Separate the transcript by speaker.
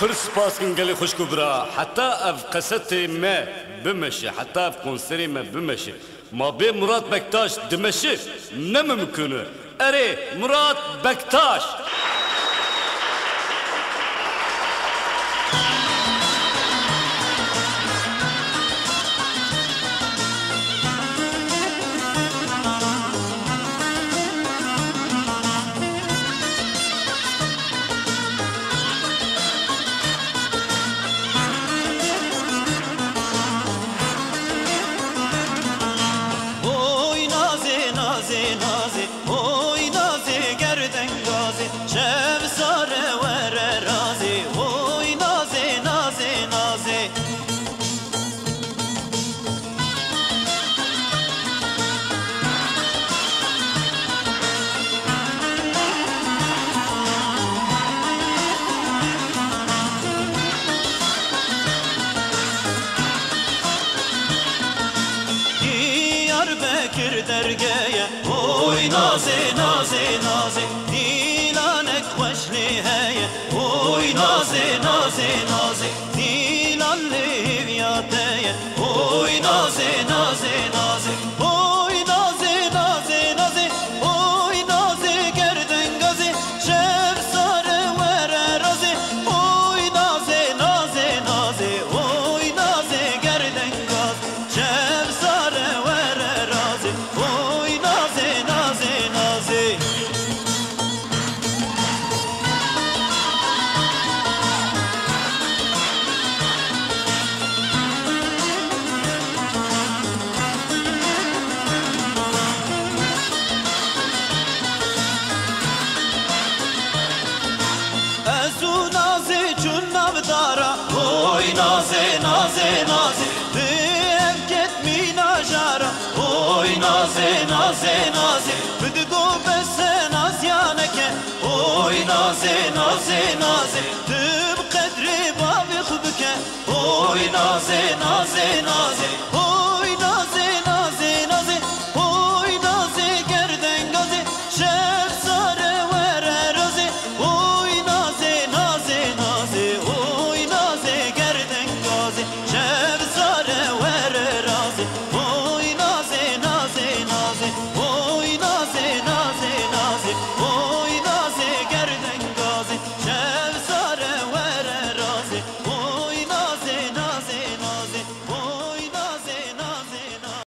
Speaker 1: پر سپاسکن گلی خوش کو برا حتی اف قصت ما بمشه حتی اف کنسری ما بمشه ما به مراد بکتاش دمشه نممکنه اره مراد بکتاش
Speaker 2: Bekir dergeye Oy naze naze naze Dilanek veşli heye. Oy naze naze naze Dilan levyateye Oy naze naze naze naze naze naze Bıdıgo bese nazyaneke Oy naze naze naze Tıp kadri babi khubke Oy naze naze naze